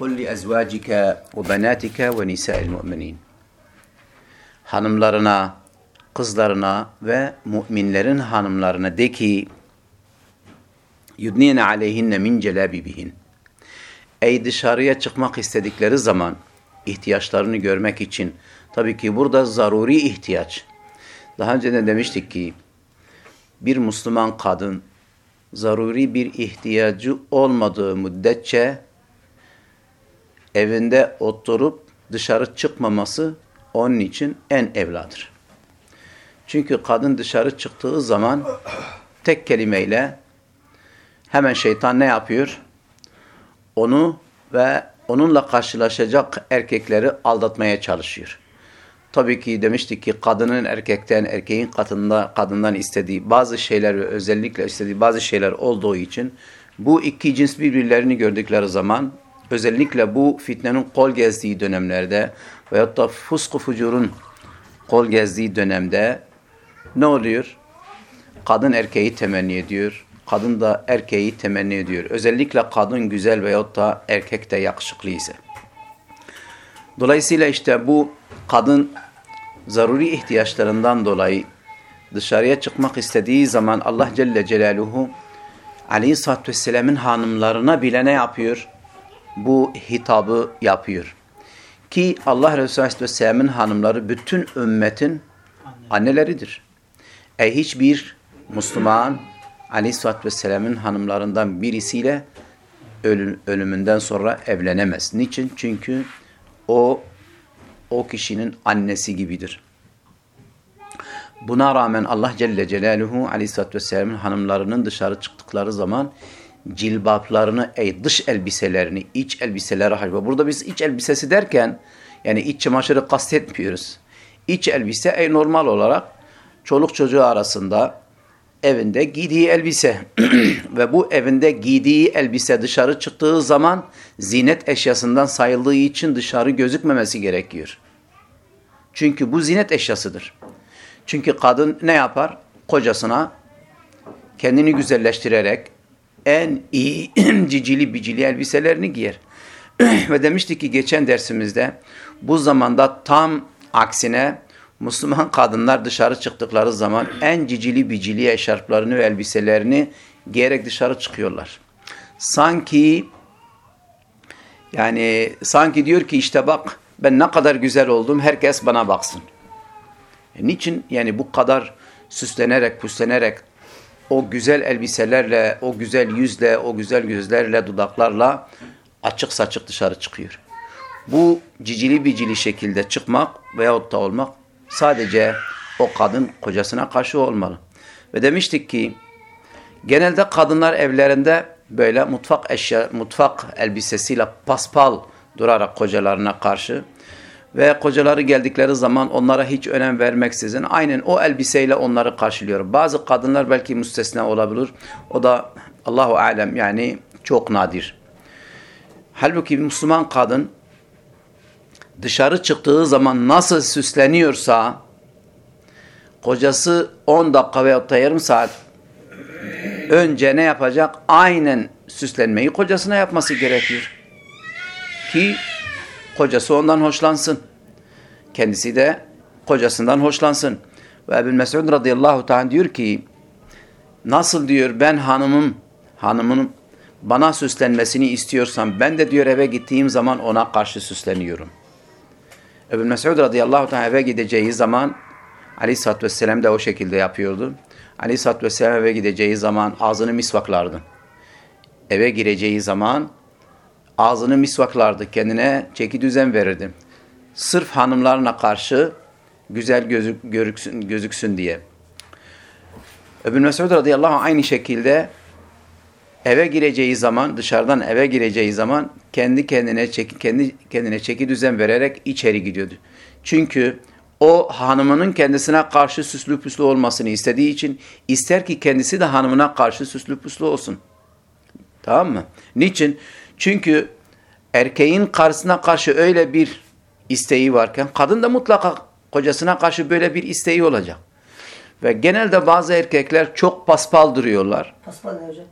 قل لأزواجك وبناتك ونساء المؤمنين hanımlarına, kızlarına ve müminlerin hanımlarına de ki yudnine aleyhinne min celabibihin Ey dışarıya çıkmak istedikleri zaman ihtiyaçlarını görmek için tabii ki burada zaruri ihtiyaç. Daha önce de demiştik ki bir Müslüman kadın zaruri bir ihtiyacı olmadığı müddetçe evinde oturup dışarı çıkmaması onun için en evladır. Çünkü kadın dışarı çıktığı zaman tek kelimeyle hemen şeytan ne yapıyor? Onu ve onunla karşılaşacak erkekleri aldatmaya çalışıyor. Tabii ki demiştik ki kadının erkekten, erkeğin katında, kadından istediği bazı şeyler ve özellikle istediği bazı şeyler olduğu için bu iki cins birbirlerini gördükleri zaman özellikle bu fitnenin kol gezdiği dönemlerde veyahut da fusku fucurun kol gezdiği dönemde ne oluyor? Kadın erkeği temenni ediyor. Kadın da erkeği temenni ediyor. Özellikle kadın güzel veyahut da erkek de yakışıklı ise. Dolayısıyla işte bu kadın zaruri ihtiyaçlarından dolayı dışarıya çıkmak istediği zaman Allah Celle Celaluhu Aleyhisselatü Vesselam'ın hanımlarına bile ne yapıyor? Bu hitabı yapıyor. Ki Allah Resulü Aleyhisselam'ın hanımları bütün ümmetin anneleridir. E hiçbir Müslüman Aleyhisselatü Vesselam'ın hanımlarından birisiyle ölümünden sonra evlenemez. Niçin? Çünkü o o kişinin annesi gibidir. Buna rağmen Allah Celle Celaluhu Aleyhisselatü Vesselam'ın hanımlarının dışarı çıktıkları zaman cilbaplarını, ey dış elbiselerini, iç elbiseleri halbuki. Burada biz iç elbisesi derken yani iç çamaşırı kastetmiyoruz. İç elbise ey normal olarak çoluk çocuğu arasında evinde giydiği elbise ve bu evinde giydiği elbise dışarı çıktığı zaman zinet eşyasından sayıldığı için dışarı gözükmemesi gerekiyor. Çünkü bu zinet eşyasıdır. Çünkü kadın ne yapar? Kocasına kendini güzelleştirerek en iyi cicili bicili elbiselerini giyer. ve demiştik ki geçen dersimizde bu zamanda tam aksine Müslüman kadınlar dışarı çıktıkları zaman en cicili bicili eşarplarını ve elbiselerini giyerek dışarı çıkıyorlar. Sanki yani sanki diyor ki işte bak ben ne kadar güzel oldum herkes bana baksın. E niçin yani bu kadar süslenerek püslenerek o güzel elbiselerle, o güzel yüzle, o güzel gözlerle, dudaklarla açık saçık dışarı çıkıyor. Bu cicili bicili şekilde çıkmak veyahut da olmak sadece o kadın kocasına karşı olmalı. Ve demiştik ki genelde kadınlar evlerinde böyle mutfak eşya, mutfak elbisesiyle paspal durarak kocalarına karşı ve kocaları geldikleri zaman onlara hiç önem vermeksizin aynen o elbiseyle onları karşılıyor. Bazı kadınlar belki müstesna olabilir. O da Allahu alem yani çok nadir. Halbuki Müslüman kadın dışarı çıktığı zaman nasıl süsleniyorsa kocası 10 dakika veya da yarım saat önce ne yapacak? Aynen süslenmeyi kocasına yapması gerekiyor. Ki kocası ondan hoşlansın. Kendisi de kocasından hoşlansın. Ve Ebu Mesud radıyallahu ta'ala diyor ki nasıl diyor ben hanımım hanımın bana süslenmesini istiyorsam ben de diyor eve gittiğim zaman ona karşı süsleniyorum. Ebu Mesud radıyallahu ta'ala eve gideceği zaman Aleyhisselatü Vesselam da o şekilde yapıyordu. Aleyhisselatü Vesselam eve gideceği zaman ağzını misvaklardı. Eve gireceği zaman ağzını misvaklardı. Kendine çeki düzen verirdi. Sırf hanımlarına karşı güzel gözük, görüksün, gözüksün diye. Ebu Mesud radıyallahu anh aynı şekilde eve gireceği zaman, dışarıdan eve gireceği zaman kendi kendine çeki, kendi kendine çeki düzen vererek içeri gidiyordu. Çünkü o hanımının kendisine karşı süslü püslü olmasını istediği için ister ki kendisi de hanımına karşı süslü püslü olsun. Tamam mı? Niçin? Çünkü erkeğin karşısına karşı öyle bir isteği varken kadın da mutlaka kocasına karşı böyle bir isteği olacak. Ve genelde bazı erkekler çok paspal duruyorlar. Paspal ne hocam?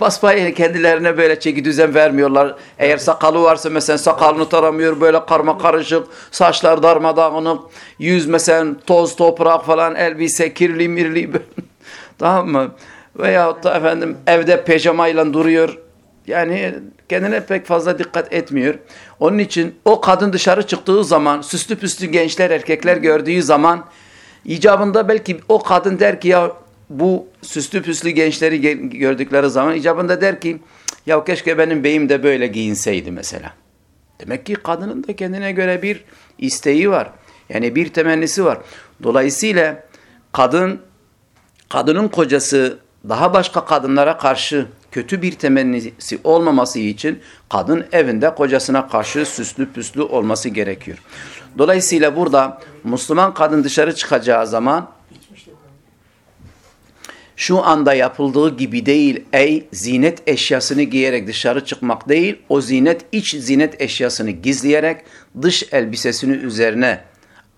Basbayı kendilerine böyle çeki düzen vermiyorlar. Eğer sakalı varsa mesela sakalını taramıyor böyle karma karışık, saçlar darmadağınık, yüz mesela toz toprak falan, elbise kirli mirli. tamam mı? Veyahut da efendim evde pijamayla duruyor. Yani kendine pek fazla dikkat etmiyor. Onun için o kadın dışarı çıktığı zaman süslü püslü gençler erkekler gördüğü zaman icabında belki o kadın der ki ya bu süslü püslü gençleri gördükleri zaman icabında der ki ya keşke benim beyim de böyle giyinseydi mesela. Demek ki kadının da kendine göre bir isteği var. Yani bir temennisi var. Dolayısıyla kadın kadının kocası daha başka kadınlara karşı kötü bir temennisi olmaması için kadın evinde kocasına karşı süslü püslü olması gerekiyor. Dolayısıyla burada Müslüman kadın dışarı çıkacağı zaman şu anda yapıldığı gibi değil ey zinet eşyasını giyerek dışarı çıkmak değil o zinet iç zinet eşyasını gizleyerek dış elbisesini üzerine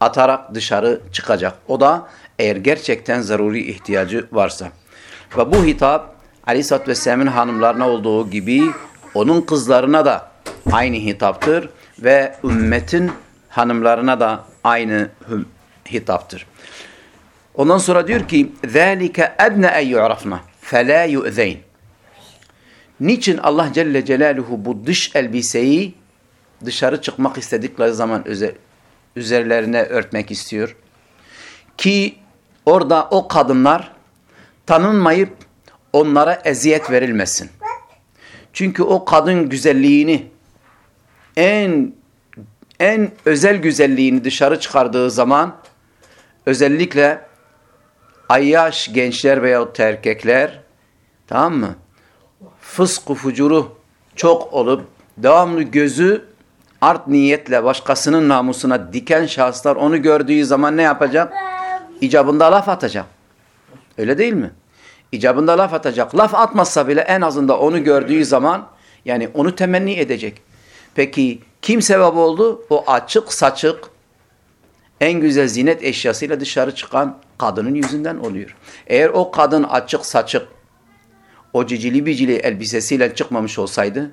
atarak dışarı çıkacak. O da eğer gerçekten zaruri ihtiyacı varsa. Ve bu hitap Aleyhisselatü Vesselam'ın hanımlarına olduğu gibi onun kızlarına da aynı hitaptır ve ümmetin hanımlarına da aynı hitaptır. Ondan sonra diyor ki ذَٰلِكَ اَدْنَ اَنْ يُعْرَفْنَا فَلَا يُؤْذَيْنَ Niçin Allah Celle Celaluhu bu dış elbiseyi dışarı çıkmak istedikleri zaman üzerlerine örtmek istiyor? Ki orada o kadınlar tanınmayıp onlara eziyet verilmesin. Çünkü o kadın güzelliğini en en özel güzelliğini dışarı çıkardığı zaman özellikle ayyaş gençler veyahut erkekler tamam mı? Fıskı fucuru çok olup devamlı gözü art niyetle başkasının namusuna diken şahıslar onu gördüğü zaman ne yapacak? İcabında laf atacak. Öyle değil mi? İcabında laf atacak. Laf atmazsa bile en azından onu gördüğü zaman yani onu temenni edecek. Peki kim sebep oldu? O açık saçık en güzel zinet eşyasıyla dışarı çıkan kadının yüzünden oluyor. Eğer o kadın açık saçık o cicili bicili elbisesiyle çıkmamış olsaydı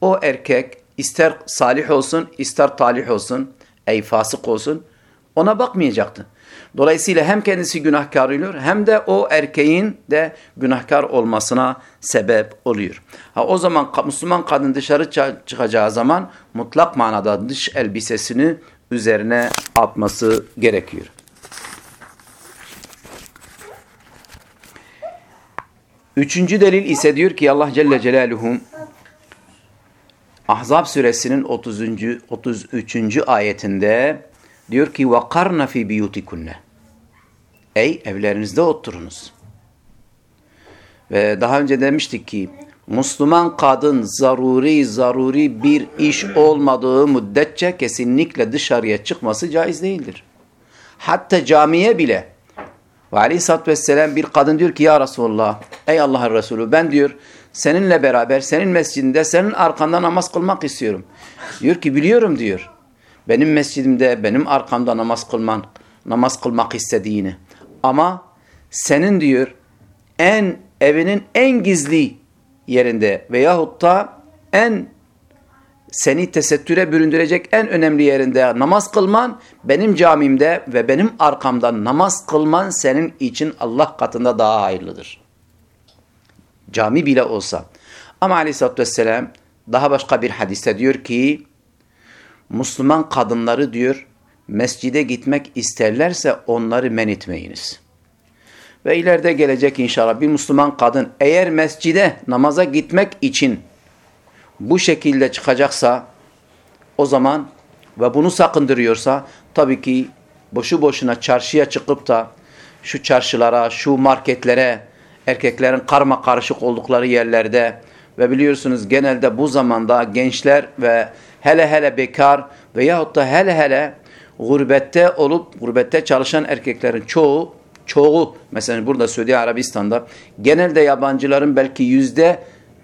o erkek ister salih olsun ister talih olsun ey fasık olsun ona bakmayacaktı. Dolayısıyla hem kendisi günahkar oluyor hem de o erkeğin de günahkar olmasına sebep oluyor. Ha, o zaman Müslüman kadın dışarı çıkacağı zaman mutlak manada dış elbisesini üzerine atması gerekiyor. Üçüncü delil ise diyor ki Allah Celle Celaluhu Ahzab suresinin 30. 33. ayetinde diyor ki وَقَرْنَ فِي بِيُوتِكُنَّ Ey evlerinizde oturunuz. Ve daha önce demiştik ki Müslüman kadın zaruri zaruri bir iş olmadığı müddetçe kesinlikle dışarıya çıkması caiz değildir. Hatta camiye bile ve aleyhissalatü vesselam bir kadın diyor ki ya Resulullah ey Allah'ın Resulü ben diyor seninle beraber senin mescidinde senin arkanda namaz kılmak istiyorum. Diyor ki biliyorum diyor. Benim mescidimde benim arkamda namaz kılman, namaz kılmak istediğini. Ama senin diyor en evinin en gizli yerinde veyahut da en seni tesettüre büründürecek en önemli yerinde namaz kılman benim camimde ve benim arkamda namaz kılman senin için Allah katında daha hayırlıdır. Cami bile olsa. Ama aleyhissalatü vesselam daha başka bir hadiste diyor ki Müslüman kadınları diyor mescide gitmek isterlerse onları men etmeyiniz. Ve ileride gelecek inşallah bir Müslüman kadın eğer mescide namaza gitmek için bu şekilde çıkacaksa o zaman ve bunu sakındırıyorsa tabii ki boşu boşuna çarşıya çıkıp da şu çarşılara, şu marketlere, erkeklerin karma karışık oldukları yerlerde ve biliyorsunuz genelde bu zamanda gençler ve hele hele bekar veyahut da hele hele gurbette olup gurbette çalışan erkeklerin çoğu çoğu mesela burada Suudi Arabistan'da genelde yabancıların belki yüzde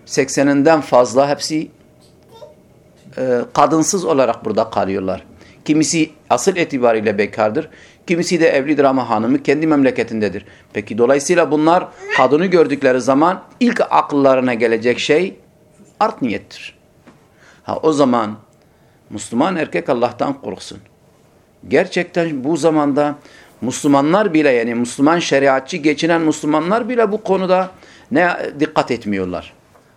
sekseninden fazla hepsi e, kadınsız olarak burada kalıyorlar. Kimisi asıl itibariyle bekardır. Kimisi de evlidir ama hanımı kendi memleketindedir. Peki dolayısıyla bunlar kadını gördükleri zaman ilk akıllarına gelecek şey art niyettir. Ha o zaman Müslüman erkek Allah'tan korksun. Gerçekten bu zamanda Müslümanlar bile yani Müslüman şeriatçı geçinen Müslümanlar bile bu konuda ne dikkat etmiyorlar.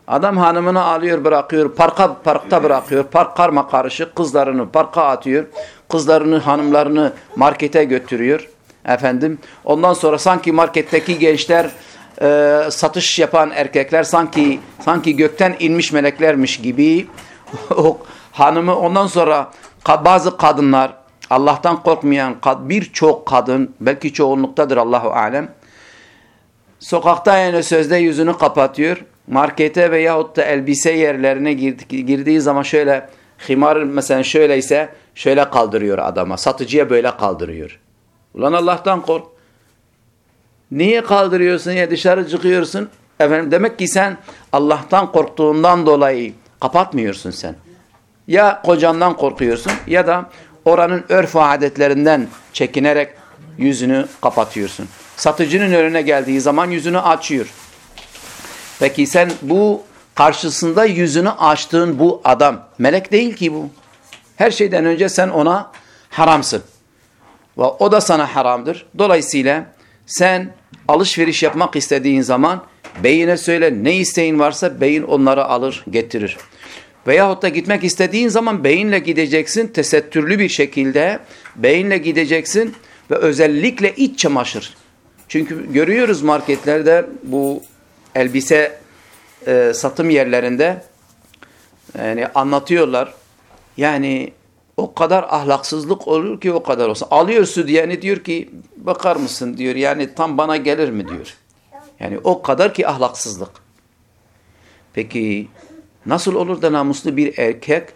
Adam hanımını alıyor bırakıyor, parka, parkta bırakıyor, park karma karışık kızlarını parka atıyor, kızlarını hanımlarını markete götürüyor. Efendim ondan sonra sanki marketteki gençler e, satış yapan erkekler sanki sanki gökten inmiş meleklermiş gibi hanımı ondan sonra bazı kadınlar Allah'tan korkmayan birçok kadın belki çoğunluktadır Allahu alem sokakta yani sözde yüzünü kapatıyor markete veyahut da elbise yerlerine girdiği zaman şöyle himar mesela şöyleyse şöyle kaldırıyor adama. Satıcıya böyle kaldırıyor. Ulan Allah'tan kork. Niye kaldırıyorsun ya dışarı çıkıyorsun? Efendim demek ki sen Allah'tan korktuğundan dolayı kapatmıyorsun sen. Ya kocandan korkuyorsun ya da oranın örf adetlerinden çekinerek yüzünü kapatıyorsun. Satıcının önüne geldiği zaman yüzünü açıyor. Peki sen bu karşısında yüzünü açtığın bu adam melek değil ki bu. Her şeyden önce sen ona haramsın. Ve o da sana haramdır. Dolayısıyla sen alışveriş yapmak istediğin zaman beyine söyle ne isteğin varsa beyin onları alır getirir. Veyahut da gitmek istediğin zaman beyinle gideceksin tesettürlü bir şekilde beyinle gideceksin ve özellikle iç çamaşır. Çünkü görüyoruz marketlerde bu elbise e, satım yerlerinde yani anlatıyorlar. Yani o kadar ahlaksızlık olur ki o kadar olsa. Alıyor sütyeni diyor ki bakar mısın diyor. Yani tam bana gelir mi diyor. Yani o kadar ki ahlaksızlık. Peki nasıl olur da namuslu bir erkek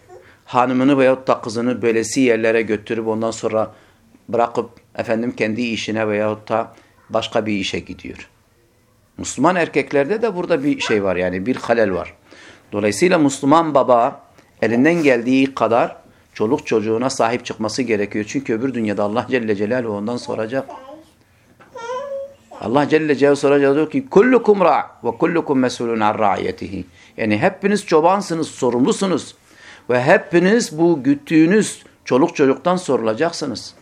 hanımını veyahut da kızını böylesi yerlere götürüp ondan sonra bırakıp efendim kendi işine veyahut da başka bir işe gidiyor. Müslüman erkeklerde de burada bir şey var yani bir halel var. Dolayısıyla Müslüman baba elinden geldiği kadar çoluk çocuğuna sahip çıkması gerekiyor. Çünkü öbür dünyada Allah Celle Celaluhu ondan soracak. Allah Celle Celaluhu soracak diyor ki kullukum ra' ve kullukum mesulun an ra'iyetihi. Yani hepiniz çobansınız, sorumlusunuz ve hepiniz bu güttüğünüz çoluk çocuktan sorulacaksınız.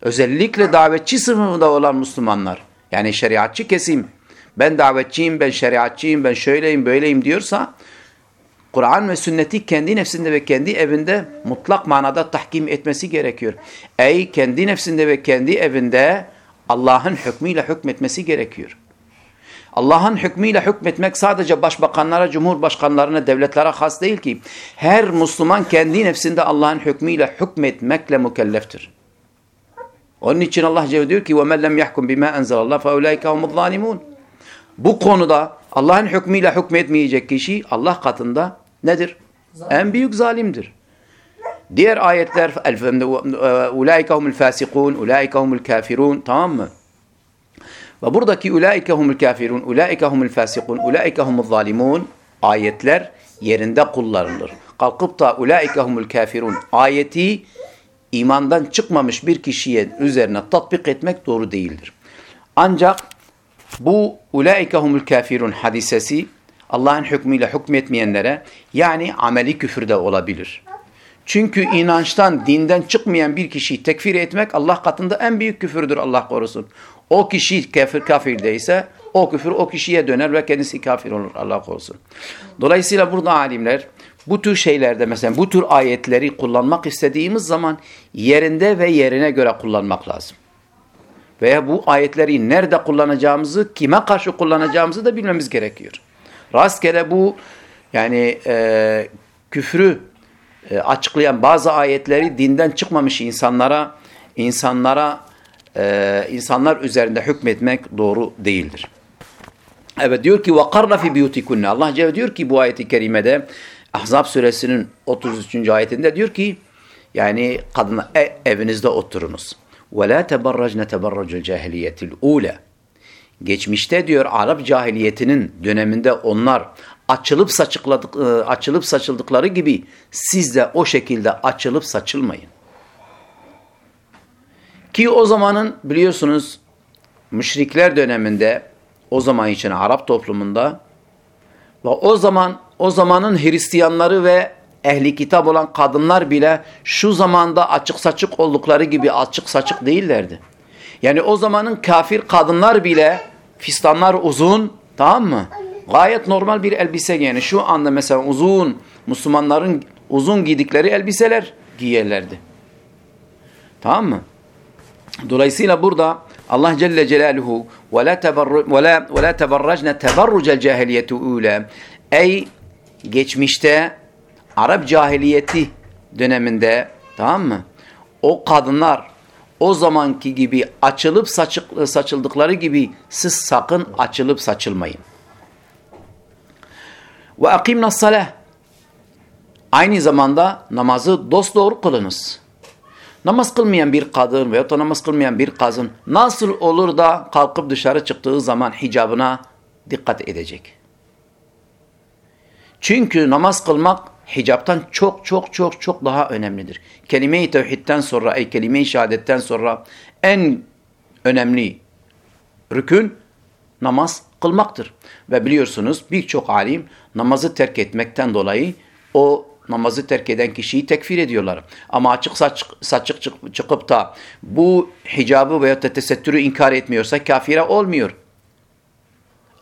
Özellikle davetçi sınıfında olan Müslümanlar yani şeriatçı kesim ben davetçiyim, ben şeriatçıyım, ben şöyleyim, böyleyim diyorsa Kur'an ve sünneti kendi nefsinde ve kendi evinde mutlak manada tahkim etmesi gerekiyor. Ey kendi nefsinde ve kendi evinde Allah'ın hükmüyle hükmetmesi gerekiyor. Allah'ın hükmüyle hükmetmek sadece başbakanlara, cumhurbaşkanlarına, devletlere has değil ki. Her Müslüman kendi nefsinde Allah'ın hükmüyle hükmetmekle mükelleftir. Onun için Allah diyor ki: "Ve lem yahkum bima enzelallah fe ulaika humuz zalimun." Bu konuda Allah'ın hükmüyle hükmetmeyecek kişi Allah katında nedir? Zalim. En büyük zalimdir. Diğer ayetler e, ulaika humul fasikun, ulaika humul kafirun tamam mı? Ve buradaki ulaike humul kafirun, ulaike humul fasikun, ulaike humul zalimun ayetler yerinde kullanılır. Kalkıp da ulaike humul kafirun ayeti imandan çıkmamış bir kişiye üzerine tatbik etmek doğru değildir. Ancak bu ulaike humul kafirun hadisesi Allah'ın hükmüyle hükmetmeyenlere yani ameli küfürde olabilir. Çünkü inançtan, dinden çıkmayan bir kişiyi tekfir etmek Allah katında en büyük küfürdür Allah korusun. O kişi kafir kafirdeyse o küfür o kişiye döner ve kendisi kafir olur Allah korusun. Dolayısıyla burada alimler bu tür şeylerde mesela bu tür ayetleri kullanmak istediğimiz zaman yerinde ve yerine göre kullanmak lazım. Veya bu ayetleri nerede kullanacağımızı, kime karşı kullanacağımızı da bilmemiz gerekiyor. Rastgele bu yani e, küfrü e, açıklayan bazı ayetleri dinden çıkmamış insanlara, insanlara, e, insanlar üzerinde hükmetmek doğru değildir. Evet diyor ki وَقَرْنَ فِي بِيُوتِكُنَّ Allah Celle diyor ki bu ayeti kerimede Ahzab suresinin 33. ayetinde diyor ki yani kadın e, evinizde oturunuz. وَلَا تَبَرَّجْنَ تَبَرَّجُ الْجَاهِلِيَةِ الْعُولَى Geçmişte diyor Arap cahiliyetinin döneminde onlar açılıp saçıkladık, e, açılıp saçıldıkları gibi siz de o şekilde açılıp saçılmayın. Ki o zamanın biliyorsunuz müşrikler döneminde o zaman için Arap toplumunda ve o zaman o zamanın Hristiyanları ve ehli kitap olan kadınlar bile şu zamanda açık saçık oldukları gibi açık saçık değillerdi. Yani o zamanın kafir kadınlar bile fistanlar uzun tamam mı? Gayet normal bir elbise yani şu anda mesela uzun Müslümanların uzun giydikleri elbiseler giyerlerdi. Tamam mı? Dolayısıyla burada Allah Celle Celaluhu ve la ve la teberracne teberrucel cahiliyeti ule ey geçmişte Arap cahiliyeti döneminde tamam mı? O kadınlar o zamanki gibi açılıp saçık, saçıldıkları gibi siz sakın açılıp saçılmayın. Ve akimna salah. Aynı zamanda namazı dosdoğru kılınız. Namaz kılmayan bir kadın veya da namaz kılmayan bir kadın nasıl olur da kalkıp dışarı çıktığı zaman hicabına dikkat edecek? Çünkü namaz kılmak hicaptan çok çok çok çok daha önemlidir. Kelime-i tevhidden sonra, ey kelime-i şehadetten sonra en önemli rükün namaz kılmaktır. Ve biliyorsunuz birçok alim namazı terk etmekten dolayı o namazı terk eden kişiyi tekfir ediyorlar. Ama açık saç, saçık çıkıp da bu hicabı veya da tesettürü inkar etmiyorsa kafire olmuyor.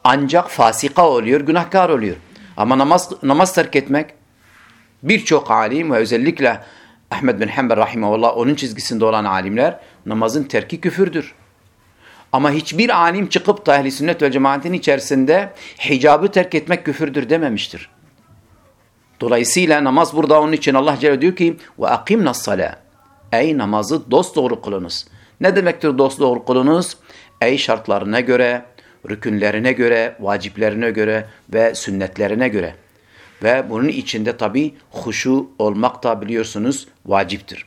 Ancak fasika oluyor, günahkar oluyor. Ama namaz, namaz terk etmek birçok alim ve özellikle Ahmed bin Hanbel rahimahullah onun çizgisinde olan alimler namazın terki küfürdür. Ama hiçbir alim çıkıp da ehli sünnet ve cemaatin içerisinde hicabı terk etmek küfürdür dememiştir. Dolayısıyla namaz burada onun için Allah Celle diyor ki ve akimna sala. Ey namazı dost doğru kılınız. Ne demektir dost doğru kılınız? Ey şartlarına göre, rükünlerine göre, vaciplerine göre ve sünnetlerine göre. Ve bunun içinde tabi huşu olmak da biliyorsunuz vaciptir.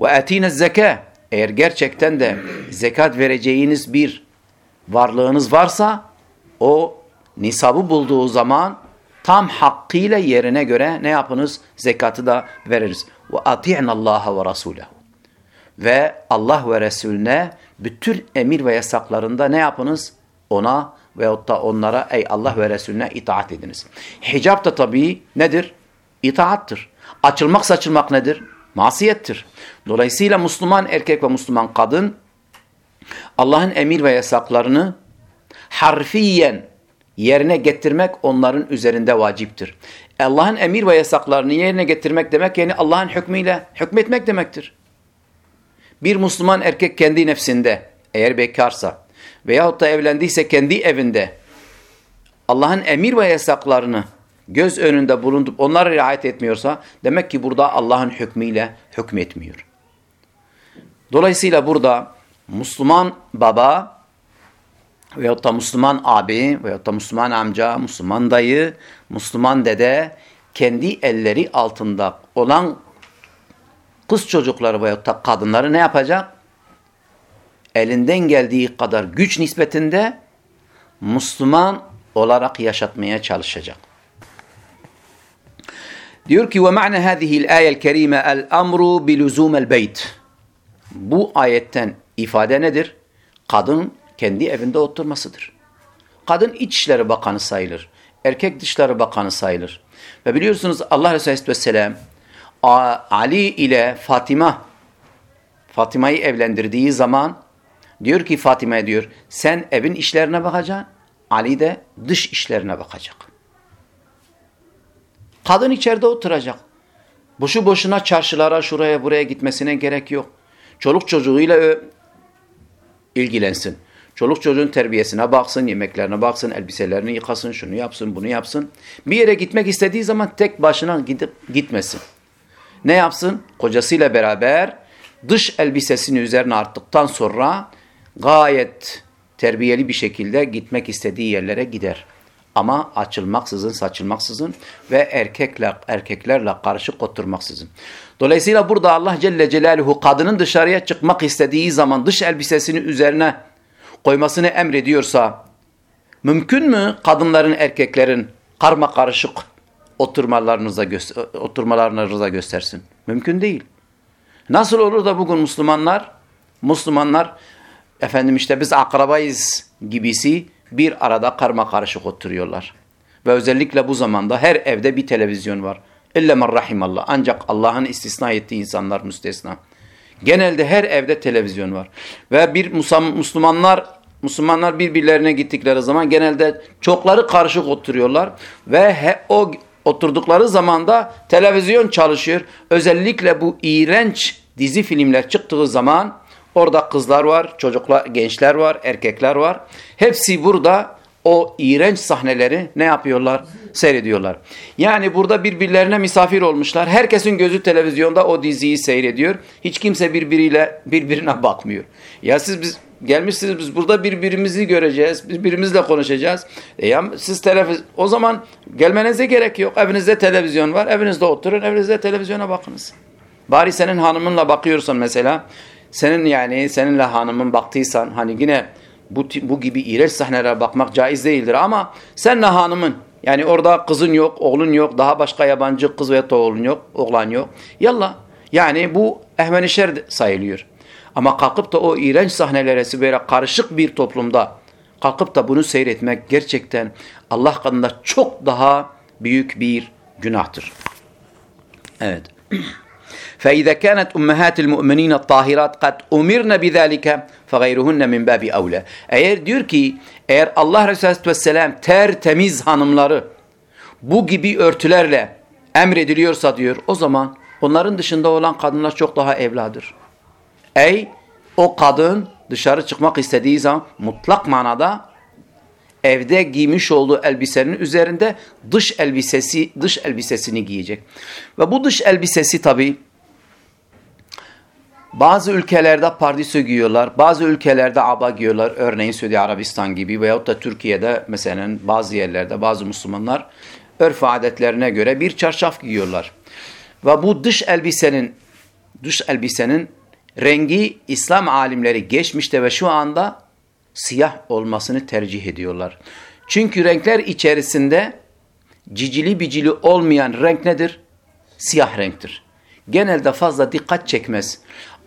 Ve etine zeka. Eğer gerçekten de zekat vereceğiniz bir varlığınız varsa o nisabı bulduğu zaman tam hakkıyla yerine göre ne yapınız? Zekatı da veririz. Ve ati'na Allah ve Rasulahu. Ve Allah ve Resulüne bütün emir ve yasaklarında ne yapınız? Ona veyahut da onlara ey Allah ve Resulüne itaat ediniz. Hicab da tabii nedir? İtaattır. Açılmak saçılmak nedir? Masiyettir. Dolayısıyla Müslüman erkek ve Müslüman kadın Allah'ın emir ve yasaklarını harfiyen yerine getirmek onların üzerinde vaciptir. Allah'ın emir ve yasaklarını yerine getirmek demek yani Allah'ın hükmüyle hükmetmek demektir. Bir Müslüman erkek kendi nefsinde eğer bekarsa veyahut da evlendiyse kendi evinde Allah'ın emir ve yasaklarını göz önünde bulundup onlara riayet etmiyorsa demek ki burada Allah'ın hükmüyle hükmetmiyor. Dolayısıyla burada Müslüman baba veyahut da Müslüman abi veyahut da Müslüman amca, Müslüman dayı, Müslüman dede kendi elleri altında olan kız çocukları veyahut da kadınları ne yapacak? Elinden geldiği kadar güç nispetinde Müslüman olarak yaşatmaya çalışacak. Diyor ki ve ma'ne hadihi'l ayel kerime el amru bi luzum'el beyt. Bu ayetten ifade nedir? Kadın kendi evinde oturmasıdır. Kadın İçişleri Bakanı sayılır. Erkek Dışişleri Bakanı sayılır. Ve biliyorsunuz Allah Resulü Aleyhisselam Ali ile Fatima Fatima'yı evlendirdiği zaman diyor ki Fatima'ya diyor sen evin işlerine bakacaksın Ali de dış işlerine bakacak. Kadın içeride oturacak. Boşu boşuna çarşılara şuraya buraya gitmesine gerek yok. Çoluk çocuğuyla ilgilensin. Çoluk çocuğun terbiyesine baksın, yemeklerine baksın, elbiselerini yıkasın, şunu yapsın, bunu yapsın. Bir yere gitmek istediği zaman tek başına gidip gitmesin. Ne yapsın? Kocasıyla beraber dış elbisesini üzerine arttıktan sonra gayet terbiyeli bir şekilde gitmek istediği yerlere gider. Ama açılmaksızın, saçılmaksızın ve erkekle, erkeklerle karışık oturmaksızın. Dolayısıyla burada Allah Celle Celaluhu kadının dışarıya çıkmak istediği zaman dış elbisesini üzerine koymasını emrediyorsa mümkün mü kadınların erkeklerin karma karışık oturmalarınıza, oturmalarınıza göstersin. Mümkün değil. Nasıl olur da bugün Müslümanlar Müslümanlar efendim işte biz akrabayız gibisi bir arada karma karışık oturuyorlar. Ve özellikle bu zamanda her evde bir televizyon var. İlle men rahimallah. Ancak Allah'ın istisna ettiği insanlar müstesna. Genelde her evde televizyon var. Ve bir Müslümanlar Müslümanlar birbirlerine gittikleri zaman genelde çokları karışık oturuyorlar ve he, o oturdukları zaman da televizyon çalışıyor. Özellikle bu iğrenç dizi filmler çıktığı zaman orada kızlar var, çocuklar, gençler var, erkekler var. Hepsi burada o iğrenç sahneleri ne yapıyorlar? Seyrediyorlar. Yani burada birbirlerine misafir olmuşlar. Herkesin gözü televizyonda o diziyi seyrediyor. Hiç kimse birbiriyle birbirine bakmıyor. Ya siz biz gelmişsiniz biz burada birbirimizi göreceğiz. Birbirimizle konuşacağız. E ya siz televiz o zaman gelmenize gerek yok. Evinizde televizyon var. Evinizde oturun. Evinizde televizyona bakınız. Bari senin hanımınla bakıyorsan mesela senin yani seninle hanımın baktıysan hani yine bu, bu gibi iğrenç sahnelere bakmak caiz değildir ama senle hanımın yani orada kızın yok, oğlun yok, daha başka yabancı kız veya oğlun yok, oğlan yok. Yallah. Yani bu ehven şer sayılıyor. Ama kalkıp da o iğrenç sahnelere böyle karışık bir toplumda kalkıp da bunu seyretmek gerçekten Allah katında çok daha büyük bir günahtır. Evet. فإذا كانت أمهات المؤمنين الطاهرات قد أمرن بذلك فغيرهن min babi أولى. Eğer diyor ki eğer Allah Resulü Vesselam tertemiz hanımları bu gibi örtülerle emrediliyorsa diyor o zaman onların dışında olan kadınlar çok daha evladır. Ey o kadın dışarı çıkmak istediği zaman mutlak manada evde giymiş olduğu elbisenin üzerinde dış elbisesi dış elbisesini giyecek. Ve bu dış elbisesi tabi bazı ülkelerde pardesü giyiyorlar, bazı ülkelerde aba giyiyorlar. Örneğin Suudi Arabistan gibi veyahut da Türkiye'de mesela bazı yerlerde bazı Müslümanlar örf adetlerine göre bir çarşaf giyiyorlar. Ve bu dış elbisenin dış elbisenin rengi İslam alimleri geçmişte ve şu anda siyah olmasını tercih ediyorlar. Çünkü renkler içerisinde cicili bicili olmayan renk nedir? Siyah renktir. Genelde fazla dikkat çekmez.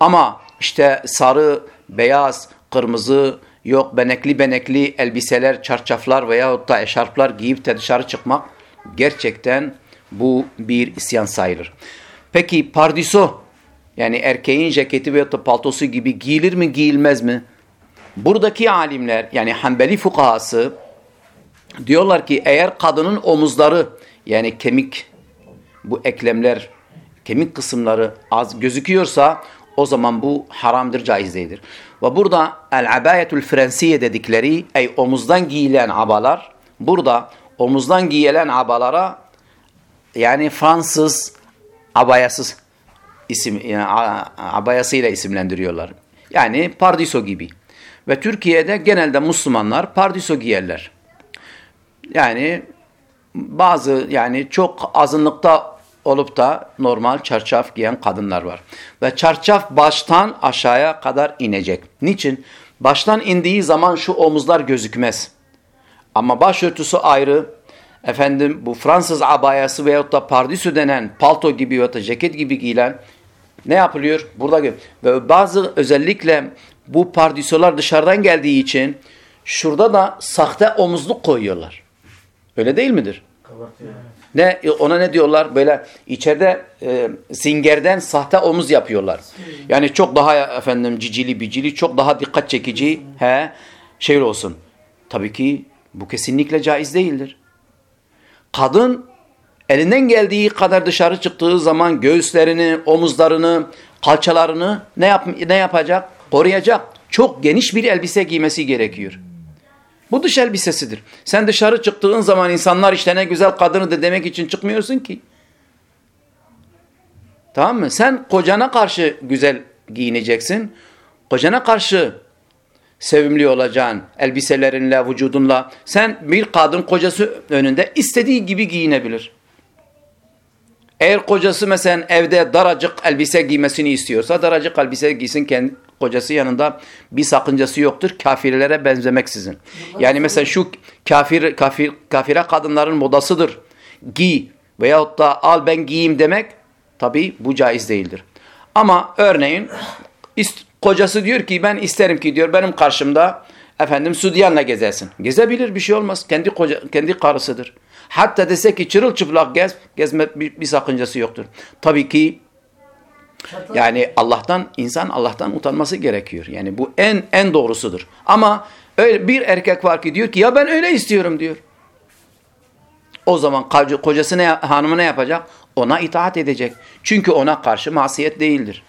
Ama işte sarı, beyaz, kırmızı, yok benekli benekli elbiseler, çarçaflar veya da eşarplar giyip de dışarı çıkmak gerçekten bu bir isyan sayılır. Peki pardiso yani erkeğin ceketi veya da paltosu gibi giyilir mi giyilmez mi? Buradaki alimler yani Hanbeli fukahası diyorlar ki eğer kadının omuzları yani kemik bu eklemler kemik kısımları az gözüküyorsa o zaman bu haramdır, caiz değildir. Ve burada el-abayetul frensiye dedikleri ey omuzdan giyilen abalar burada omuzdan giyilen abalara yani Fransız abayasız isim yani abayasıyla isimlendiriyorlar. Yani pardiso gibi. Ve Türkiye'de genelde Müslümanlar pardiso giyerler. Yani bazı yani çok azınlıkta olup da normal çarşaf giyen kadınlar var. Ve çarşaf baştan aşağıya kadar inecek. Niçin? Baştan indiği zaman şu omuzlar gözükmez. Ama başörtüsü ayrı. Efendim bu Fransız abayası veyahut da pardüsü denen palto gibi veyahut da ceket gibi giyilen ne yapılıyor? Burada ve bazı özellikle bu pardüsüler dışarıdan geldiği için şurada da sahte omuzluk koyuyorlar. Öyle değil midir? Ne ona ne diyorlar? Böyle içeride e, zingerden sahte omuz yapıyorlar. Yani çok daha efendim cicili bicili, çok daha dikkat çekici he şey olsun. Tabii ki bu kesinlikle caiz değildir. Kadın elinden geldiği kadar dışarı çıktığı zaman göğüslerini, omuzlarını, kalçalarını ne yap ne yapacak? Koruyacak. Çok geniş bir elbise giymesi gerekiyor. Bu dış elbisesidir. Sen dışarı çıktığın zaman insanlar işte ne güzel kadınıdır demek için çıkmıyorsun ki. Tamam mı? Sen kocana karşı güzel giyineceksin. Kocana karşı sevimli olacaksın. Elbiselerinle, vücudunla. Sen bir kadın kocası önünde istediği gibi giyinebilir. Eğer kocası mesela evde daracık elbise giymesini istiyorsa daracık elbise giysin kendi kocası yanında bir sakıncası yoktur. Kafirlere benzemeksizin. Yani mesela şu kafir, kafir, kafire kadınların modasıdır. Giy veyahut da al ben giyeyim demek tabi bu caiz değildir. Ama örneğin kocası diyor ki ben isterim ki diyor benim karşımda efendim Südyan'la gezersin. Gezebilir bir şey olmaz. Kendi koca, kendi karısıdır. Hatta dese ki çırılçıplak gez, gezme bir, bir sakıncası yoktur. Tabii ki yani Allah'tan insan Allah'tan utanması gerekiyor. Yani bu en en doğrusudur. Ama öyle bir erkek var ki diyor ki ya ben öyle istiyorum diyor. O zaman kocası ne, hanımı ne yapacak? Ona itaat edecek. Çünkü ona karşı masiyet değildir.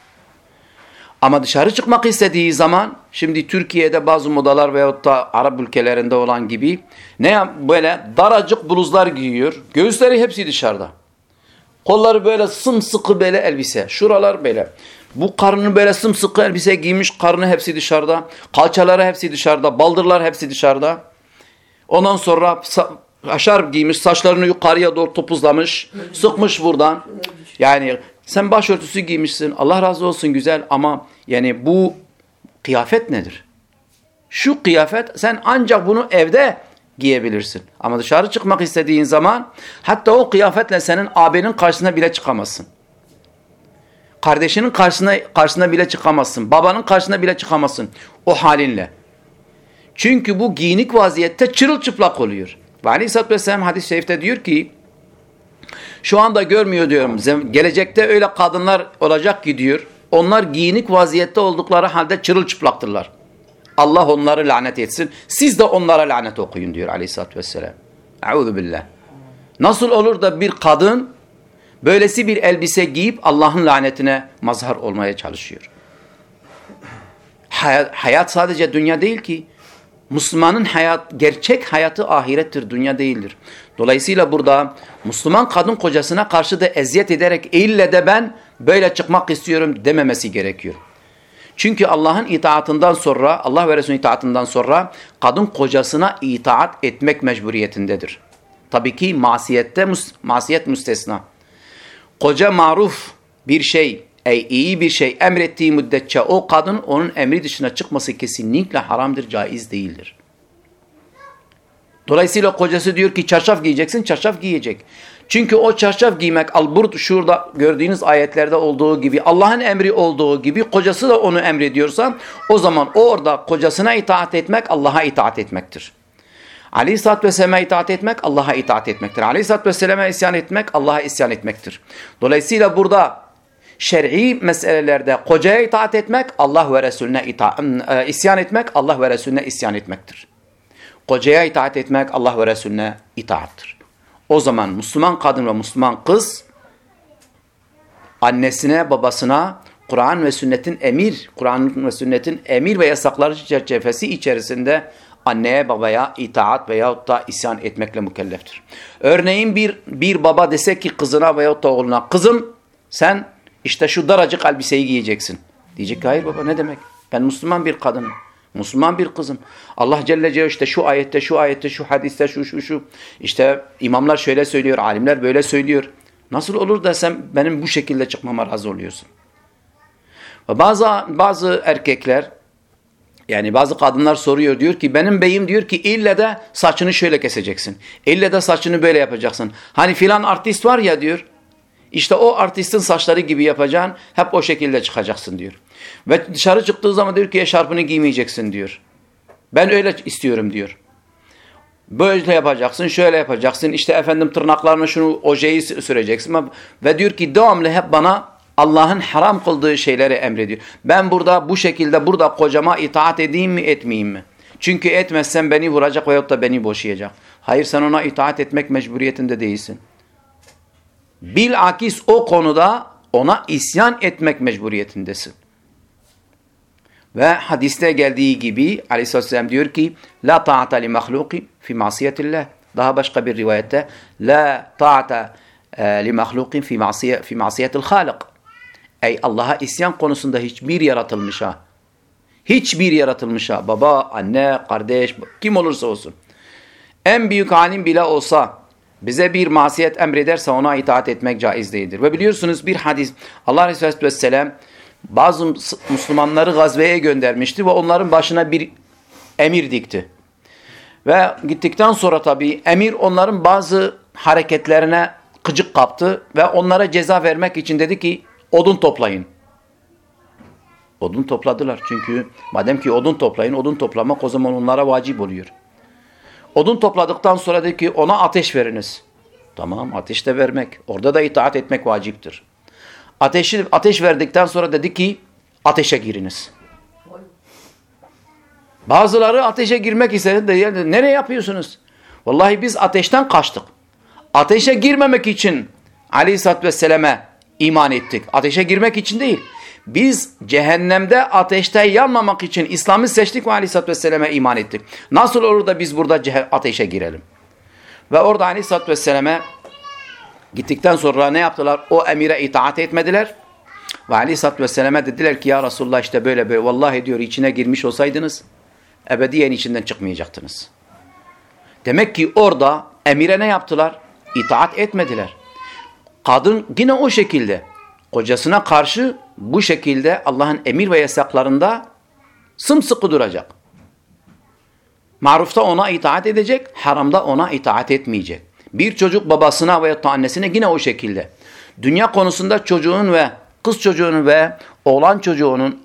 Ama dışarı çıkmak istediği zaman şimdi Türkiye'de bazı modalar veyahut da Arap ülkelerinde olan gibi ne böyle daracık bluzlar giyiyor. Göğüsleri hepsi dışarıda. Kolları böyle sımsıkı böyle elbise. Şuralar böyle. Bu karnını böyle sımsıkı elbise giymiş. Karnı hepsi dışarıda. Kalçaları hepsi dışarıda. Baldırlar hepsi dışarıda. Ondan sonra aşar giymiş. Saçlarını yukarıya doğru topuzlamış. Sıkmış buradan. Yani sen başörtüsü giymişsin. Allah razı olsun güzel ama yani bu kıyafet nedir? Şu kıyafet sen ancak bunu evde giyebilirsin. Ama dışarı çıkmak istediğin zaman hatta o kıyafetle senin abinin karşısına bile çıkamazsın. Kardeşinin karşısına, karşısına bile çıkamazsın. Babanın karşısına bile çıkamazsın. O halinle. Çünkü bu giyinik vaziyette çırılçıplak oluyor. Ve Aleyhisselatü Vesselam hadis-i şerifte diyor ki şu anda görmüyor diyorum. Gelecekte öyle kadınlar olacak ki diyor. Onlar giyinik vaziyette oldukları halde çırılçıplaktırlar. Allah onları lanet etsin. Siz de onlara lanet okuyun diyor aleyhissalatü vesselam. Euzu billah. Nasıl olur da bir kadın böylesi bir elbise giyip Allah'ın lanetine mazhar olmaya çalışıyor? Hayat, hayat sadece dünya değil ki. Müslümanın hayat, gerçek hayatı ahirettir, dünya değildir. Dolayısıyla burada Müslüman kadın kocasına karşı da eziyet ederek ille de ben böyle çıkmak istiyorum dememesi gerekiyor. Çünkü Allah'ın itaatından sonra, Allah ve Resulü'nün itaatından sonra kadın kocasına itaat etmek mecburiyetindedir. Tabii ki masiyette, masiyet müstesna. Koca maruf bir şey, ey iyi bir şey emrettiği müddetçe o kadın onun emri dışına çıkması kesinlikle haramdır, caiz değildir. Dolayısıyla kocası diyor ki çarşaf giyeceksin, çarşaf giyecek. Çünkü o çarşaf giymek alburt şurada gördüğünüz ayetlerde olduğu gibi Allah'ın emri olduğu gibi kocası da onu emrediyorsa o zaman orada kocasına itaat etmek Allah'a itaat etmektir. Aleyhisselatü Vesselam'a itaat etmek Allah'a itaat etmektir. Aleyhisselatü Vesselam'a isyan etmek Allah'a isyan etmektir. Dolayısıyla burada şer'i meselelerde kocaya itaat etmek Allah ve Resulüne ita e, isyan etmek Allah ve Resulüne isyan etmektir. Kocaya itaat etmek Allah ve Resulüne itaattır. O zaman Müslüman kadın ve Müslüman kız annesine, babasına Kur'an ve sünnetin emir, Kur'an ve sünnetin emir ve yasakları çerçevesi içerisinde anneye babaya itaat veyahut da isyan etmekle mükelleftir. Örneğin bir bir baba dese ki kızına veyahut da oğluna kızım sen işte şu daracık elbiseyi giyeceksin. Diyecek ki hayır baba ne demek? Ben Müslüman bir kadınım. Müslüman bir kızım. Allah Celle Celaluhu işte şu ayette, şu ayette, şu hadiste, şu şu şu. İşte imamlar şöyle söylüyor, alimler böyle söylüyor. Nasıl olur da sen benim bu şekilde çıkmama razı oluyorsun? Ve bazı bazı erkekler yani bazı kadınlar soruyor diyor ki benim beyim diyor ki ille de saçını şöyle keseceksin. İlle de saçını böyle yapacaksın. Hani filan artist var ya diyor. İşte o artistin saçları gibi yapacaksın. Hep o şekilde çıkacaksın diyor. Ve dışarı çıktığı zaman diyor ki eşarpını giymeyeceksin diyor. Ben öyle istiyorum diyor. Böyle yapacaksın, şöyle yapacaksın. İşte efendim tırnaklarına şunu ojeyi süreceksin. Ve diyor ki devamlı hep bana Allah'ın haram kıldığı şeyleri emrediyor. Ben burada bu şekilde burada kocama itaat edeyim mi etmeyeyim mi? Çünkü etmezsen beni vuracak veyahut da beni boşayacak. Hayır sen ona itaat etmek mecburiyetinde değilsin. Bilakis o konuda ona isyan etmek mecburiyetindesin. Ve hadiste geldiği gibi aleyhissalatü vesselam diyor ki La ta'ata li mahluki fi masiyetillah. Daha başka bir rivayette La ta'ata e, li mahlukin fi, masiye, fi masiyetil halik. Ey Allah'a isyan konusunda hiçbir yaratılmışa hiçbir yaratılmışa baba, anne, kardeş kim olursa olsun en büyük alim bile olsa bize bir masiyet emrederse ona itaat etmek caiz değildir. Ve biliyorsunuz bir hadis Allah Resulü Aleyhisselam bazı Müslümanları gazveye göndermişti ve onların başına bir emir dikti. Ve gittikten sonra tabii emir onların bazı hareketlerine kıcık kaptı ve onlara ceza vermek için dedi ki odun toplayın. Odun topladılar çünkü madem ki odun toplayın odun toplamak o zaman onlara vacip oluyor. Odun topladıktan sonra dedi ki ona ateş veriniz. Tamam ateş de vermek. Orada da itaat etmek vaciptir. Ateşi, ateş verdikten sonra dedi ki ateşe giriniz. Bazıları ateşe girmek istedi. De, nereye yapıyorsunuz? Vallahi biz ateşten kaçtık. Ateşe girmemek için aleyhissalatü vesselam'e iman ettik. Ateşe girmek için değil. Biz cehennemde ateşte yanmamak için İslam'ı seçtik ve aleyhissalatü vesselam'e iman ettik. Nasıl olur da biz burada ateşe girelim? Ve orada aleyhissalatü vesselam'e gittikten sonra ne yaptılar? O emire itaat etmediler. Ve aleyhissalatü vesselam'e dediler ki ya Resulullah işte böyle böyle vallahi diyor içine girmiş olsaydınız ebediyen içinden çıkmayacaktınız. Demek ki orada emire ne yaptılar? İtaat etmediler. Kadın yine o şekilde kocasına karşı bu şekilde Allah'ın emir ve yasaklarında sımsıkı duracak. Marufta ona itaat edecek, haramda ona itaat etmeyecek. Bir çocuk babasına veya annesine yine o şekilde. Dünya konusunda çocuğun ve kız çocuğunun ve oğlan çocuğunun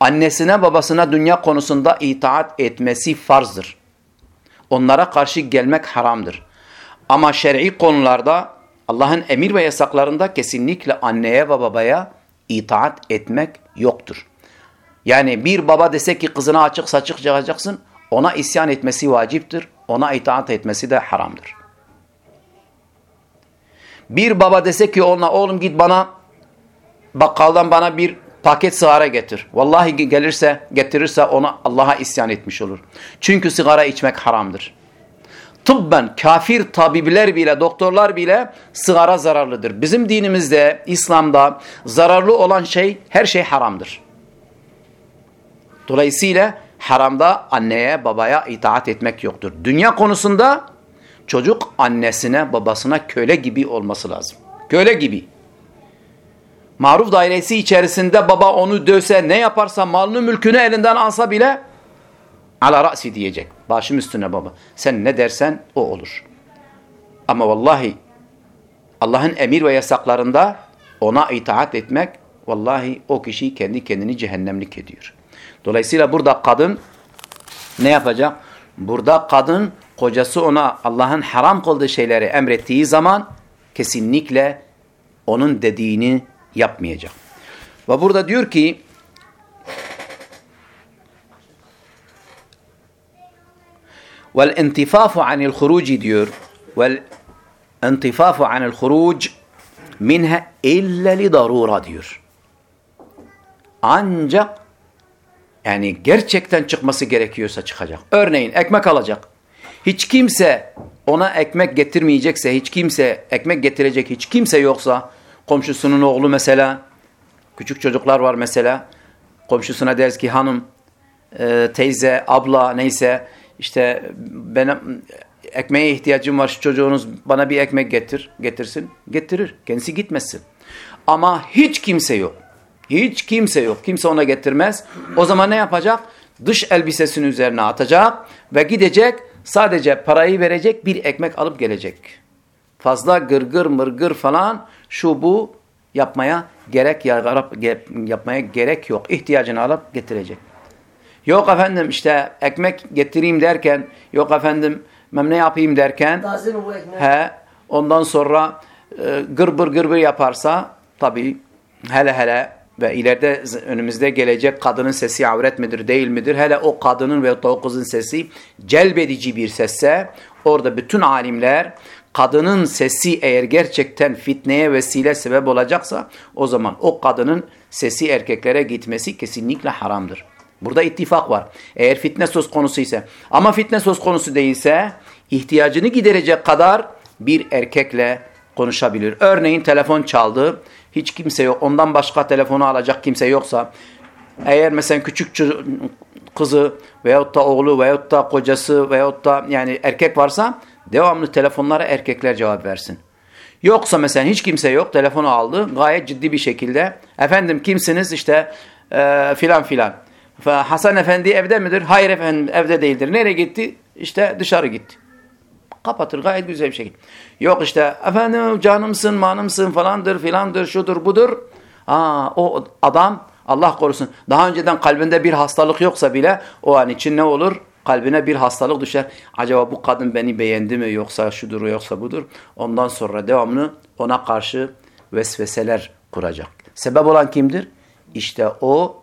annesine babasına dünya konusunda itaat etmesi farzdır. Onlara karşı gelmek haramdır. Ama şer'i konularda Allah'ın emir ve yasaklarında kesinlikle anneye ve babaya itaat etmek yoktur. Yani bir baba dese ki kızına açık saçık çıkacaksın, ona isyan etmesi vaciptir, ona itaat etmesi de haramdır. Bir baba dese ki ona oğlum git bana bakkaldan bana bir paket sigara getir. Vallahi gelirse getirirse ona Allah'a isyan etmiş olur. Çünkü sigara içmek haramdır. Tıbben kafir tabipler bile, doktorlar bile sigara zararlıdır. Bizim dinimizde, İslam'da zararlı olan şey, her şey haramdır. Dolayısıyla haramda anneye, babaya itaat etmek yoktur. Dünya konusunda çocuk annesine, babasına köle gibi olması lazım. Köle gibi. Maruf dairesi içerisinde baba onu dövse, ne yaparsa, malını mülkünü elinden alsa bile ala ra'si diyecek. Başım üstüne baba. Sen ne dersen o olur. Ama vallahi Allah'ın emir ve yasaklarında ona itaat etmek vallahi o kişi kendi kendini cehennemlik ediyor. Dolayısıyla burada kadın ne yapacak? Burada kadın kocası ona Allah'ın haram kıldığı şeyleri emrettiği zaman kesinlikle onun dediğini yapmayacak. Ve burada diyor ki intifafu anil huruci diyor. İntifafu anil huruc minha illa li darura diyor. Ancak yani gerçekten çıkması gerekiyorsa çıkacak. Örneğin ekmek alacak. Hiç kimse ona ekmek getirmeyecekse, hiç kimse ekmek getirecek hiç kimse yoksa, komşusunun oğlu mesela, küçük çocuklar var mesela, komşusuna deriz ki hanım, e, teyze, abla neyse, işte benim ekmeğe ihtiyacım var şu çocuğunuz bana bir ekmek getir, getirsin. Getirir. Kendisi gitmesin. Ama hiç kimse yok. Hiç kimse yok. Kimse ona getirmez. O zaman ne yapacak? Dış elbisesini üzerine atacak ve gidecek sadece parayı verecek bir ekmek alıp gelecek. Fazla gırgır mırgır falan şu bu yapmaya gerek yapmaya gerek yok. İhtiyacını alıp getirecek. Yok efendim işte ekmek getireyim derken, yok efendim ne yapayım derken, he, ondan sonra e, gırbır gırbır yaparsa tabii hele hele ve ileride önümüzde gelecek kadının sesi avret midir değil midir? Hele o kadının ve o kızın sesi celbedici bir sesse orada bütün alimler kadının sesi eğer gerçekten fitneye vesile sebep olacaksa o zaman o kadının sesi erkeklere gitmesi kesinlikle haramdır. Burada ittifak var. Eğer fitne söz konusu ise ama fitne söz konusu değilse ihtiyacını giderecek kadar bir erkekle konuşabilir. Örneğin telefon çaldı. Hiç kimse yok. Ondan başka telefonu alacak kimse yoksa eğer mesela küçük kızı veyahut da oğlu veyahut da kocası veyahut da yani erkek varsa devamlı telefonlara erkekler cevap versin. Yoksa mesela hiç kimse yok telefonu aldı gayet ciddi bir şekilde efendim kimsiniz işte e, filan filan. Hasan Efendi evde midir? Hayır efendim evde değildir. Nereye gitti? İşte dışarı gitti. Kapatır gayet güzel bir şekilde. Yok işte efendim canımsın manımsın falandır filandır şudur budur. Aa, o adam Allah korusun daha önceden kalbinde bir hastalık yoksa bile o an için ne olur? Kalbine bir hastalık düşer. Acaba bu kadın beni beğendi mi yoksa şudur yoksa budur. Ondan sonra devamlı ona karşı vesveseler kuracak. Sebep olan kimdir? İşte o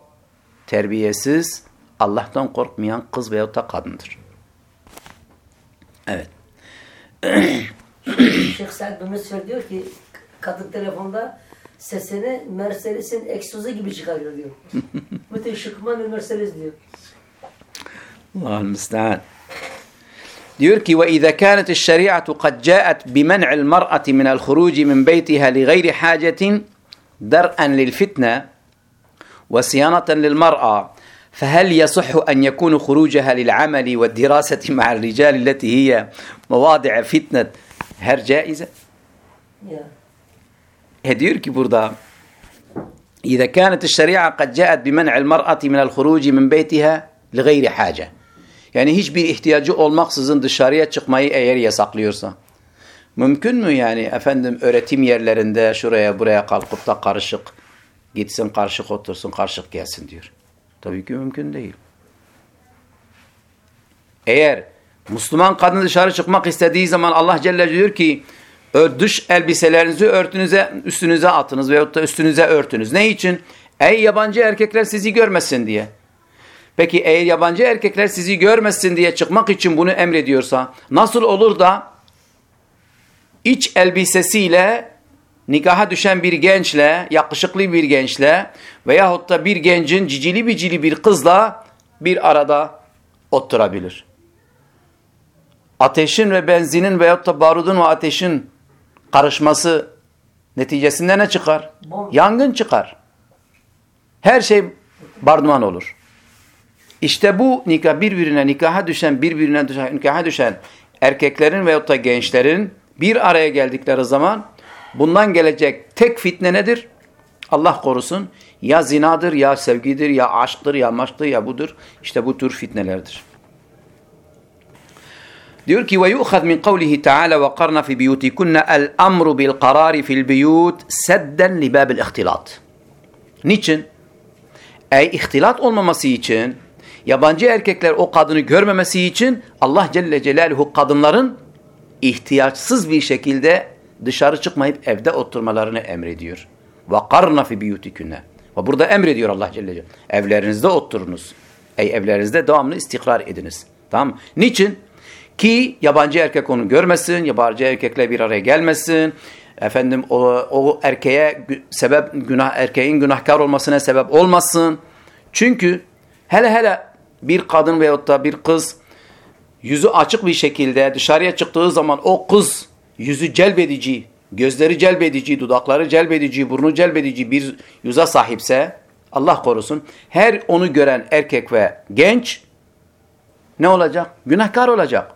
terbiyesiz, Allah'tan korkmayan kız veyahut da kadındır. Evet. Şeyh Said bin Mesut diyor ki kadın telefonda sesini Mercedes'in egzozu gibi çıkarıyor diyor. Müthiş şıkman Mercedes diyor. المستعان diyor ki وإذا كانت الشريعة قد جاءت بمنع المرأة من الخروج من بيتها لغير حاجة درءا للفتنة وصيانة للمرأة فهل يصح أن يكون خروجها للعمل والدراسة مع الرجال التي هي مواضع فتنة؟ هل جائزة؟ هديركي بردا إذا كانت الشريعة قد جاءت بمنع المرأة من الخروج من بيتها لغير حاجة. يعني هيش بي احتياجه أول مقصد الشريعة تشقماي يساق يساقليورسه ممكن مو يعني أفندم اورتيم yerlerinde şuraya buraya kalkıp da karışık gitsin karışık otursun karışık gelsin diyor Tabii ki mümkün değil. Eğer Müslüman kadın dışarı çıkmak istediği zaman Allah Celle diyor ki dış elbiselerinizi örtünüze, üstünüze atınız veyahut da üstünüze örtünüz. Ne için? Ey yabancı erkekler sizi görmesin diye. Peki eğer yabancı erkekler sizi görmesin diye çıkmak için bunu emrediyorsa nasıl olur da iç elbisesiyle nikaha düşen bir gençle, yakışıklı bir gençle veyahut da bir gencin cicili bicili bir kızla bir arada oturabilir. Ateşin ve benzinin veyahut da barudun ve ateşin karışması neticesinde ne çıkar? Yangın çıkar. Her şey barduman olur. İşte bu nikah birbirine nikaha düşen, birbirine düşen, nikaha düşen erkeklerin veyahut da gençlerin bir araya geldikleri zaman bundan gelecek tek fitne nedir? Allah korusun. Ya zinadır, ya sevgidir, ya aşktır, ya maşktır, ya budur. İşte bu tür fitnelerdir. Diyor ki ve yu'khad min kavlihi Teala ve qarna fi biyutikunna el amru bil karari fil biyut sedden li babil ihtilat. Niçin? Ey ihtilat olmaması için yabancı erkekler o kadını görmemesi için Allah Celle Celaluhu kadınların ihtiyaçsız bir şekilde dışarı çıkmayıp evde oturmalarını emrediyor. Karna fi biyutikunna. Ve burada emrediyor Allah Celle Celaluhu. Evlerinizde oturunuz. Ey evlerinizde devamlı istikrar ediniz. Tamam Niçin? Ki yabancı erkek onu görmesin, yabancı erkekle bir araya gelmesin. Efendim o, o erkeğe sebep günah erkeğin günahkar olmasına sebep olmasın. Çünkü hele hele bir kadın veyahut da bir kız yüzü açık bir şekilde dışarıya çıktığı zaman o kız yüzü celbedici, gözleri celbedici, dudakları celbedici, burnu celbedici bir yüze sahipse Allah korusun her onu gören erkek ve genç ne olacak? Günahkar olacak.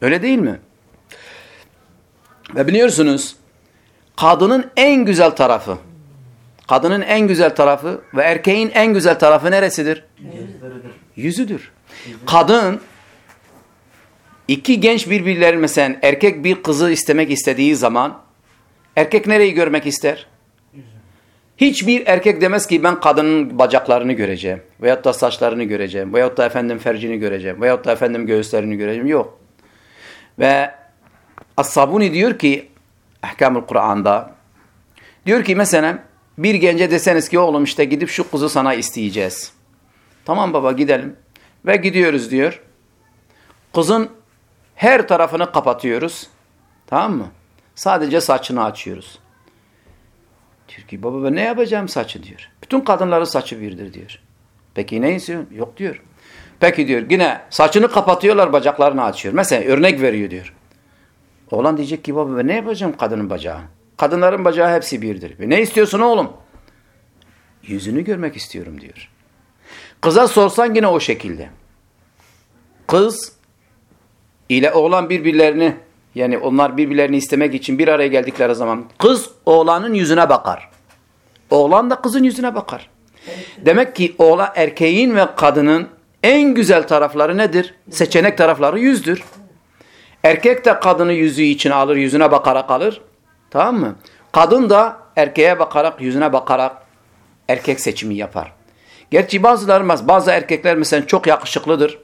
Öyle değil mi? Ve biliyorsunuz kadının en güzel tarafı kadının en güzel tarafı ve erkeğin en güzel tarafı neresidir? Yüzüdür. Kadın iki genç birbirleri mesela erkek bir kızı istemek istediği zaman erkek nereyi görmek ister? Hiçbir erkek demez ki ben kadının bacaklarını göreceğim veyahut da saçlarını göreceğim veyahut da efendim fercini göreceğim veyahut da efendim göğüslerini göreceğim. Yok. Ve As-Sabuni diyor ki Ahkamul Kur'an'da diyor ki mesela bir gence deseniz ki oğlum işte gidip şu kızı sana isteyeceğiz. Tamam baba gidelim. Ve gidiyoruz diyor. Kızın her tarafını kapatıyoruz. Tamam mı? Sadece saçını açıyoruz. Diyor ki baba ben ne yapacağım saçı diyor. Bütün kadınların saçı birdir diyor. Peki ne istiyorsun? Yok diyor. Peki diyor yine saçını kapatıyorlar bacaklarını açıyor. Mesela örnek veriyor diyor. Oğlan diyecek ki baba ben ne yapacağım kadının bacağı? Kadınların bacağı hepsi birdir. Ve ne istiyorsun oğlum? Yüzünü görmek istiyorum diyor. Kıza sorsan yine o şekilde. Kız ile oğlan birbirlerini yani onlar birbirlerini istemek için bir araya geldikleri zaman kız oğlanın yüzüne bakar. Oğlan da kızın yüzüne bakar. Demek ki oğlan erkeğin ve kadının en güzel tarafları nedir? Seçenek tarafları yüzdür. Erkek de kadını yüzü için alır, yüzüne bakarak alır. Tamam mı? Kadın da erkeğe bakarak, yüzüne bakarak erkek seçimi yapar. Gerçi bazıları, bazı erkekler mesela çok yakışıklıdır.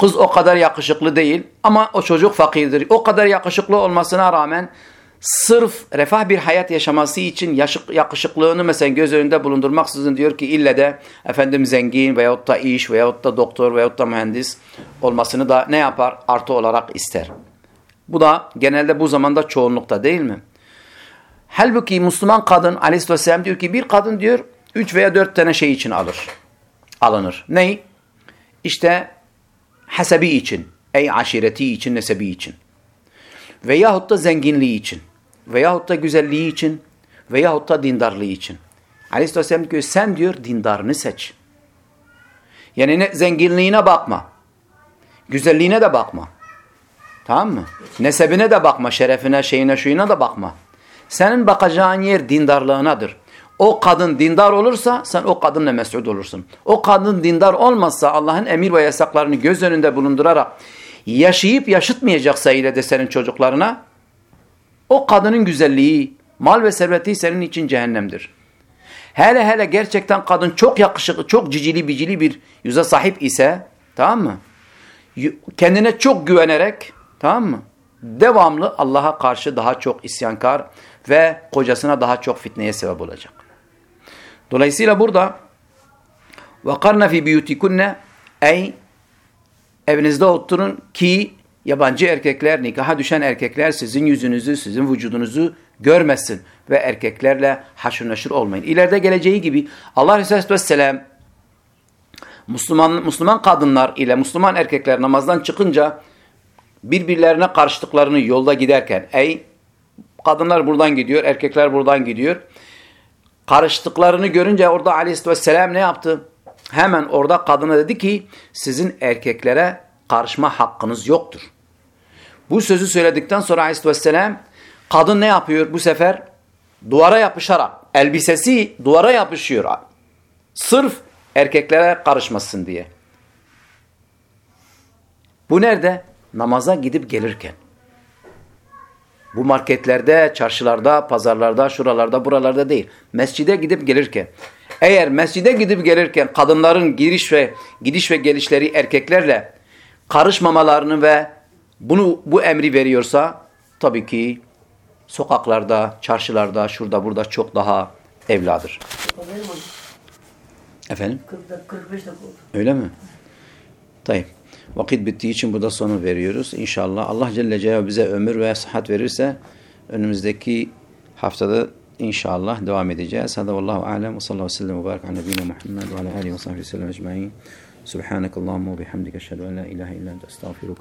Kız o kadar yakışıklı değil ama o çocuk fakirdir. O kadar yakışıklı olmasına rağmen sırf refah bir hayat yaşaması için yakışıklığını mesela göz önünde bulundurmaksızın diyor ki ille de efendim zengin veyahut da iş veyahut da doktor veyahut da mühendis olmasını da ne yapar? Artı olarak ister. Bu da genelde bu zamanda çoğunlukta değil mi? Halbuki Müslüman kadın aleyhisselam diyor ki bir kadın diyor üç veya dört tane şey için alır. Alınır. Ney? İşte hasebi için, ey aşireti için, nesebi için. Veyahut da zenginliği için. Veyahut da güzelliği için. Veyahut da dindarlığı için. Aleyhisselam diyor sen diyor dindarını seç. Yani ne, zenginliğine bakma. Güzelliğine de bakma. Tamam mı? Nesebine de bakma, şerefine, şeyine, şuyuna da bakma. Senin bakacağın yer dindarlığınadır. O kadın dindar olursa sen o kadınla mesut olursun. O kadın dindar olmazsa Allah'ın emir ve yasaklarını göz önünde bulundurarak yaşayıp yaşıtmayacaksa ile de senin çocuklarına o kadının güzelliği, mal ve serveti senin için cehennemdir. Hele hele gerçekten kadın çok yakışıklı, çok cicili bicili bir yüze sahip ise tamam mı? Kendine çok güvenerek tamam mı? Devamlı Allah'a karşı daha çok isyankar ve kocasına daha çok fitneye sebep olacak. Dolayısıyla burada وَقَرْنَ فِي بِيُوتِكُنَّ Ey evinizde oturun ki yabancı erkekler, nikaha düşen erkekler sizin yüzünüzü, sizin vücudunuzu görmesin ve erkeklerle haşır neşir olmayın. İleride geleceği gibi Allah Resulü Vesselam Müslüman, Müslüman kadınlar ile Müslüman erkekler namazdan çıkınca birbirlerine karıştıklarını yolda giderken ey kadınlar buradan gidiyor, erkekler buradan gidiyor karıştıklarını görünce orada aleyhisselam ne yaptı? Hemen orada kadına dedi ki sizin erkeklere karışma hakkınız yoktur. Bu sözü söyledikten sonra aleyhisselam kadın ne yapıyor bu sefer? Duvara yapışarak elbisesi duvara yapışıyor. Sırf erkeklere karışmasın diye. Bu nerede? Namaza gidip gelirken. Bu marketlerde, çarşılarda, pazarlarda, şuralarda, buralarda değil. Mescide gidip gelirken. Eğer mescide gidip gelirken kadınların giriş ve gidiş ve gelişleri erkeklerle karışmamalarını ve bunu bu emri veriyorsa tabii ki sokaklarda, çarşılarda, şurada burada çok daha evladır. Efendim? 45 dakika oldu. Öyle mi? Tayyip. Vakit bittiği için burada sonu veriyoruz. İnşallah Allah Celle Celaluhu bize ömür ve sıhhat verirse önümüzdeki haftada inşallah devam edeceğiz. Hada vallahu alem ve sallallahu aleyhi ve sellem ve barik ala nebine Muhammed ve ala alihi ve sahbihi sellem ecma'in. Subhanakallahumma ve bihamdike eşhedü en la ilahe illa ente estağfiruke